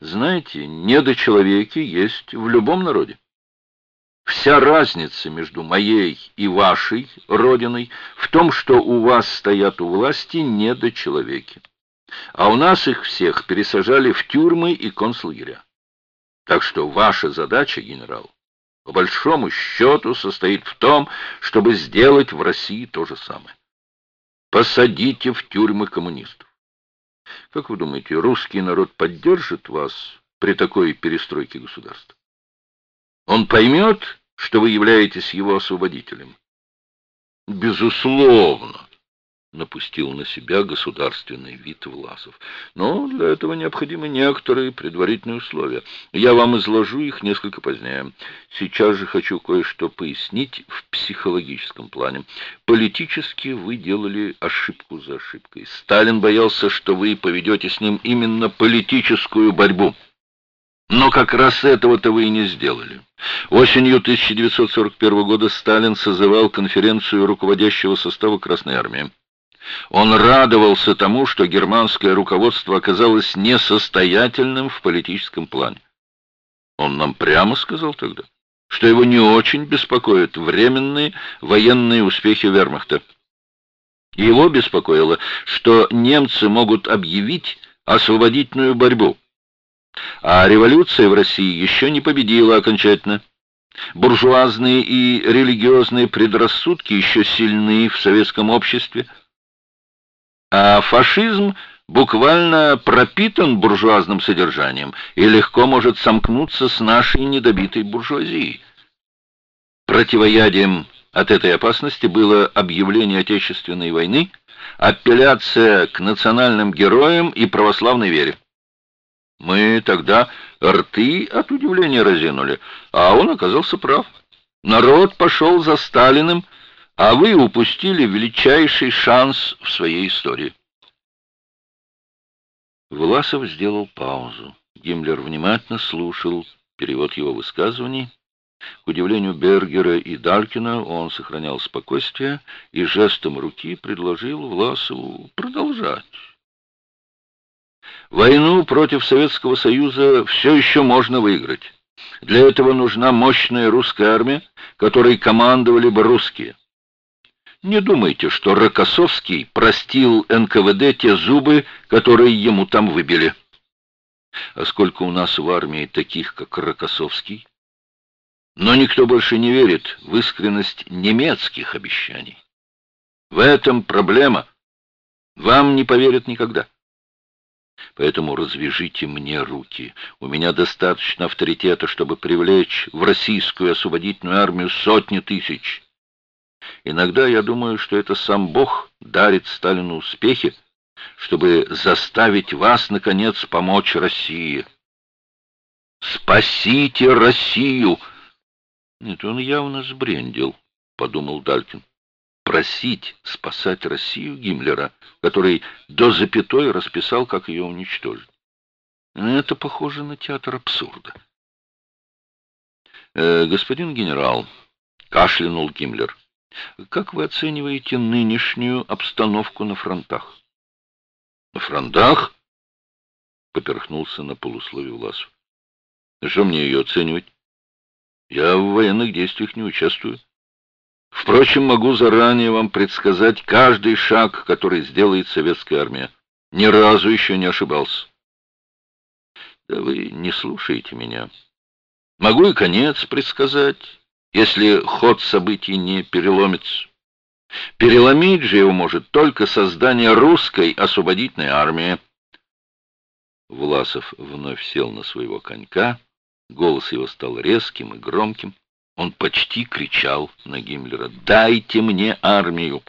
Знаете, недочеловеки есть в любом народе. Вся разница между моей и вашей родиной в том, что у вас стоят у власти недочеловеки, а у нас их всех пересажали в тюрьмы и концлагеря. Так что ваша задача, генерал, по большому счету состоит в том, чтобы сделать в России то же самое. Посадите в тюрьмы коммунистов. Как вы думаете, русский народ поддержит вас при такой перестройке государства? Он поймет, что вы являетесь его освободителем? Безусловно напустил на себя государственный вид Власов. Но для этого необходимы некоторые предварительные условия. Я вам изложу их несколько позднее. Сейчас же хочу кое-что пояснить в психологическом плане. Политически вы делали ошибку за ошибкой. Сталин боялся, что вы поведете с ним именно политическую борьбу. Но как раз этого-то вы и не сделали. Осенью 1941 года Сталин созывал конференцию руководящего состава Красной Армии. Он радовался тому, что германское руководство оказалось несостоятельным в политическом плане. Он нам прямо сказал тогда, что его не очень беспокоят временные военные успехи вермахта. Его беспокоило, что немцы могут объявить освободительную борьбу, а революция в России еще не победила окончательно. Буржуазные и религиозные предрассудки еще сильны в советском обществе, а фашизм буквально пропитан буржуазным содержанием и легко может сомкнуться с нашей недобитой буржуазией. Противоядием от этой опасности было объявление Отечественной войны, апелляция к национальным героям и православной вере. Мы тогда рты от удивления разинули, а он оказался прав. Народ пошел за Сталиным, а вы упустили величайший шанс в своей истории. Власов сделал паузу. Гиммлер внимательно слушал перевод его высказываний. К удивлению Бергера и Далькина он сохранял спокойствие и жестом руки предложил Власову продолжать. Войну против Советского Союза все еще можно выиграть. Для этого нужна мощная русская армия, которой командовали бы русские. Не думайте, что Рокоссовский простил НКВД те зубы, которые ему там выбили. А сколько у нас в армии таких, как Рокоссовский? Но никто больше не верит в искренность немецких обещаний. В этом проблема. Вам не поверят никогда. Поэтому развяжите мне руки. У меня достаточно авторитета, чтобы привлечь в российскую освободительную армию сотни тысяч. Иногда я думаю, что это сам Бог дарит Сталину успехи, чтобы заставить вас, наконец, помочь России. «Спасите Россию!» Нет, он явно сбрендил, — подумал Далькин. Просить спасать Россию Гиммлера, который до запятой расписал, как ее уничтожить. Это похоже на театр абсурда. «Э, «Господин генерал», — кашлянул Гиммлер, — как вы оцениваете нынешнюю обстановку на фронтах? На фронтах? Поперхнулся на полусловие Власов. Что мне ее оценивать? Я в военных действиях не участвую. Впрочем, могу заранее вам предсказать каждый шаг, который сделает советская армия. Ни разу еще не ошибался. Да вы не слушаете меня. Могу и конец предсказать если ход событий не переломится. Переломить же его может только создание русской освободительной армии. Власов вновь сел на своего конька, голос его стал резким и громким. Он почти кричал на Гиммлера «Дайте мне армию!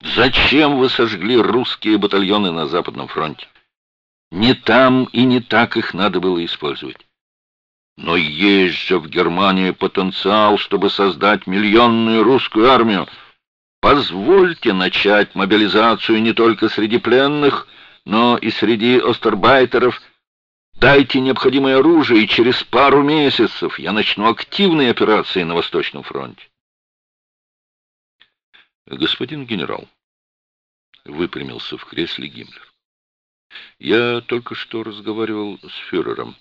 Зачем вы сожгли русские батальоны на Западном фронте? Не там и не так их надо было использовать. Но есть же в Германии потенциал, чтобы создать миллионную русскую армию. Позвольте начать мобилизацию не только среди пленных, но и среди остербайтеров. Дайте необходимое оружие, и через пару месяцев я начну активные операции на Восточном фронте. Господин генерал, выпрямился в кресле Гиммлер. Я только что разговаривал с фюрером.